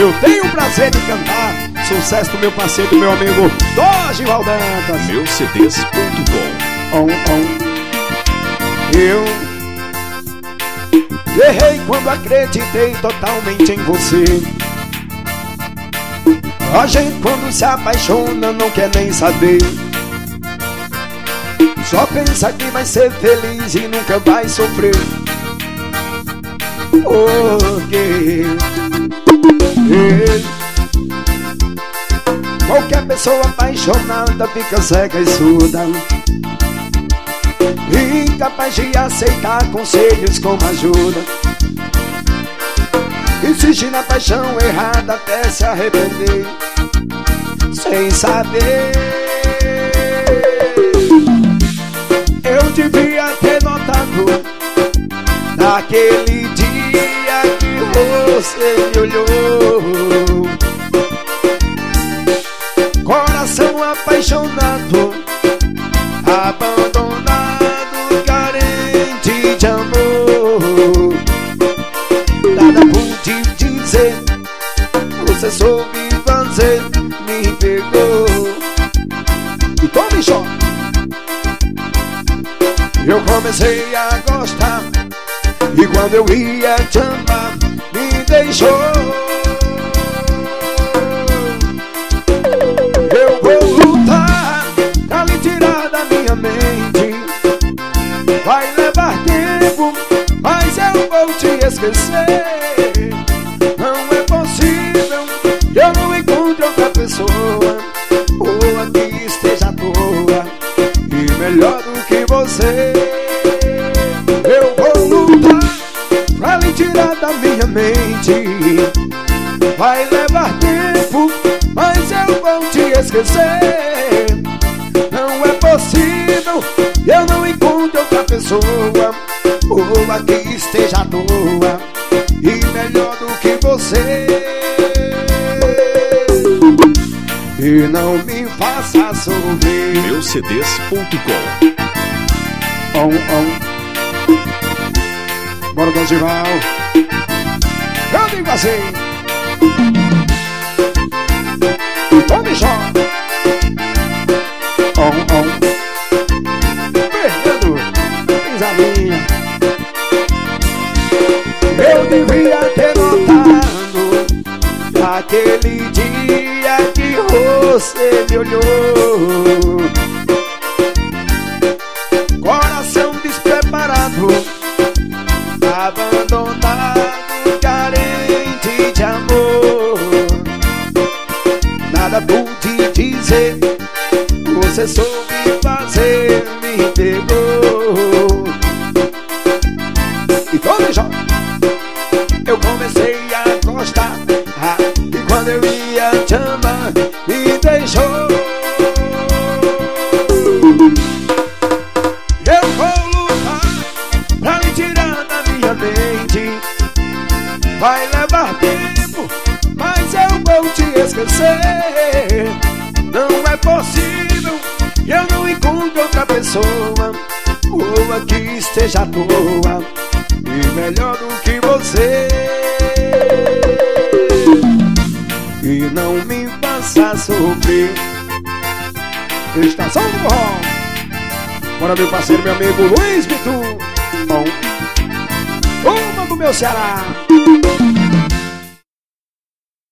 Eu tenho o prazer de cantar. Sucesso do meu parceiro, meu amigo Doge Valdantas. Meucds.com on, on. Eu errei quando acreditei totalmente em você. A gente quando se apaixona não quer nem saber. Só pensa que vai ser feliz e nunca vai sofrer. Porque Pessoa apaixonada fica cega e surda. Incapaz de aceitar conselhos como ajuda. Insiste na paixão errada até se arrepender. Sem saber Eu devia ter notado Naquele dia que você me olhou apaixonado Abandonado, carente de amor. Nada pude dizer Você soube fazer, me pegou. E tome choque Eu comecei a gostar E quando eu ia te amar Me deixou Vai levar tempo, mas eu vou te esquecer. Não é possível que eu não encontre outra pessoa. Ou a que esteja à toa e melhor do que você. Eu vou lutar pra lhe tirar da minha mente. Vai levar tempo, mas eu vou te esquecer. Eu não encontre outra pessoa ou a que esteja à toa e melhor do que você. E não me faça sofrer. Meucds.com On, on. Bora, Dosival. Eu digo assim. Aquele dia que você me olhou. Coração despreparado Abandonado, carente de amor. Nada pude dizer Você soube fazer, me pegou Quando eu ia te amar Me deixou. Eu vou lutar pra lhe tirar da minha mente. Vai levar tempo, mas eu vou te esquecer. Não é possível que eu não encontre outra pessoa Ou a que esteja à toa E melhor do que você E não me faça sofrer. Estação do Forró. Bora meu parceiro, meu amigo Luiz Bitu. Bom Uma do meu Ceará